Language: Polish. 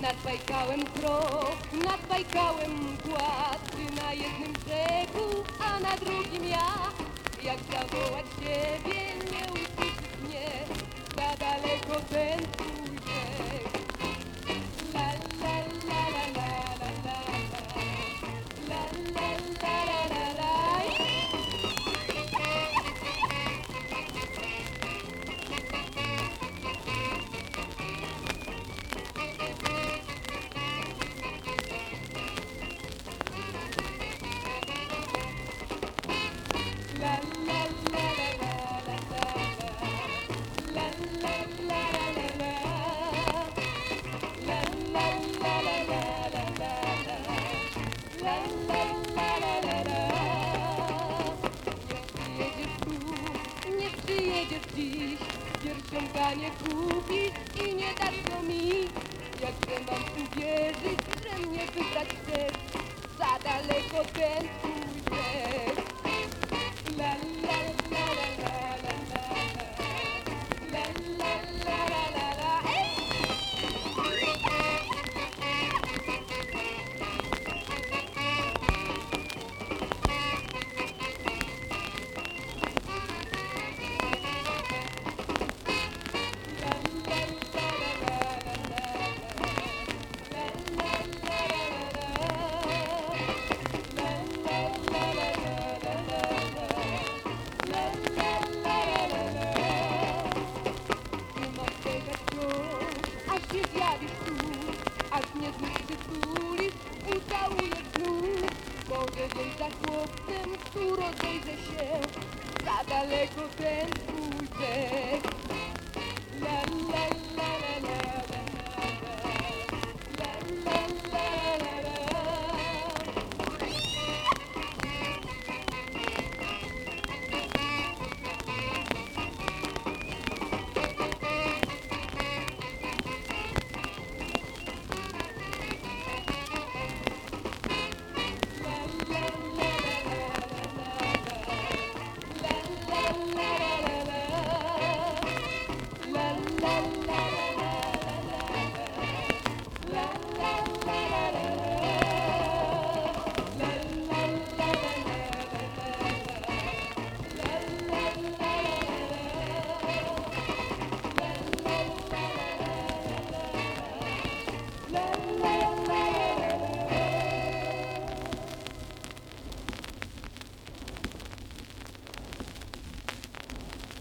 Nad Bajkałem krok, nad Bajkałem mgła na jednym brzegu, a na drugim ja. Jak zawołać Ciebie mąka nie kupi i nie dać go mi. Jakże mam uwierzyć, że mnie wybrać chcesz? Za daleko ten Gdzieś za chłopcem, tu rozejrzę się Za daleko ten pójdę La la